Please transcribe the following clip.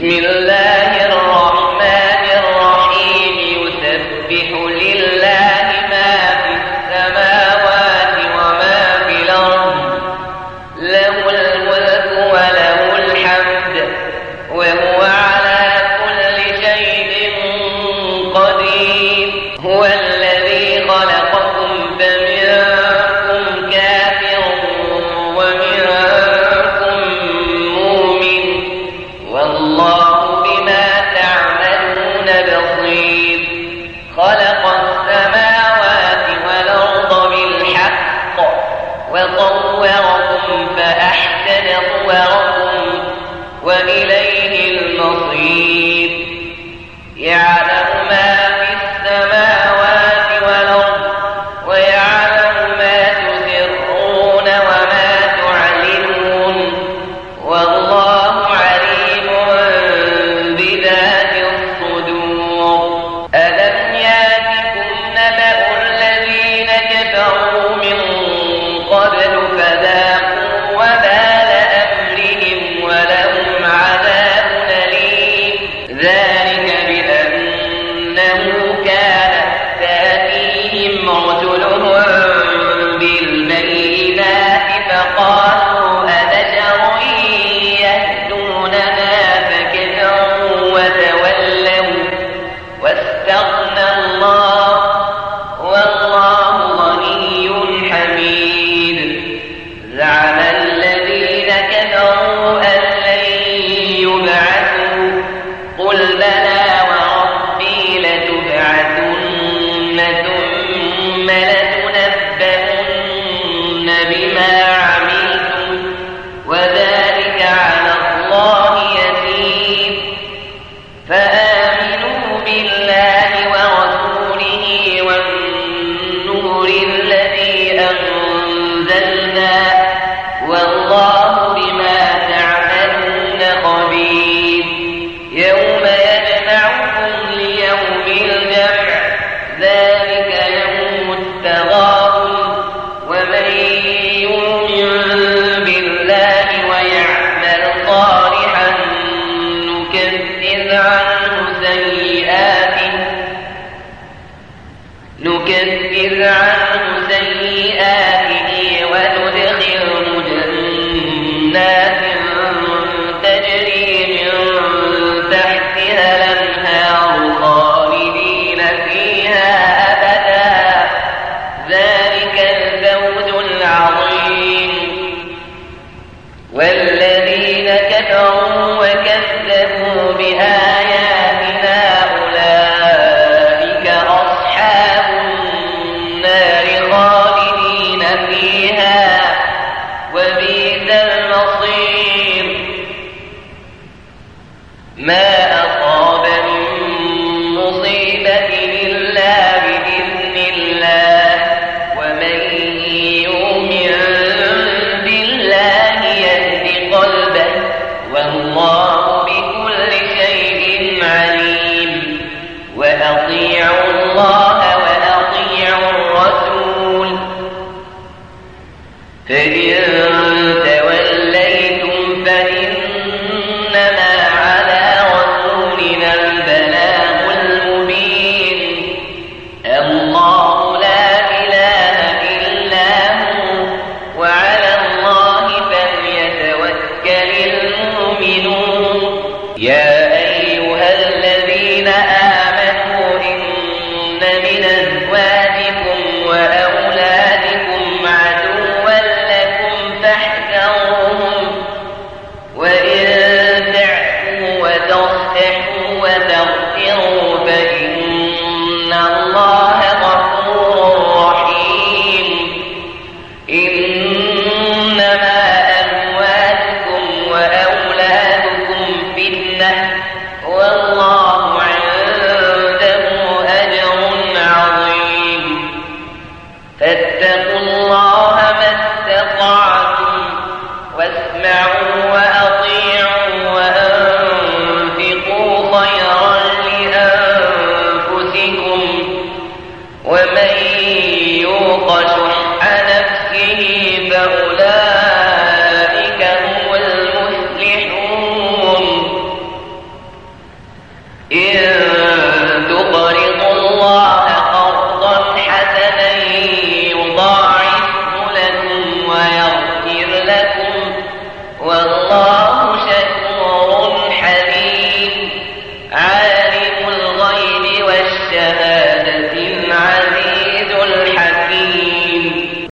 من فأ يا أيها ما